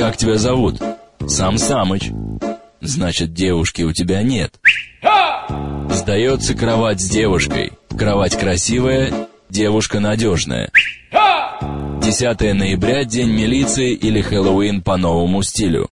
Как тебя зовут? Сам Самыч. Значит, девушки у тебя нет. Сдается кровать с девушкой. Кровать красивая, девушка надежная. 10 ноября, день милиции или Хэллоуин по новому стилю.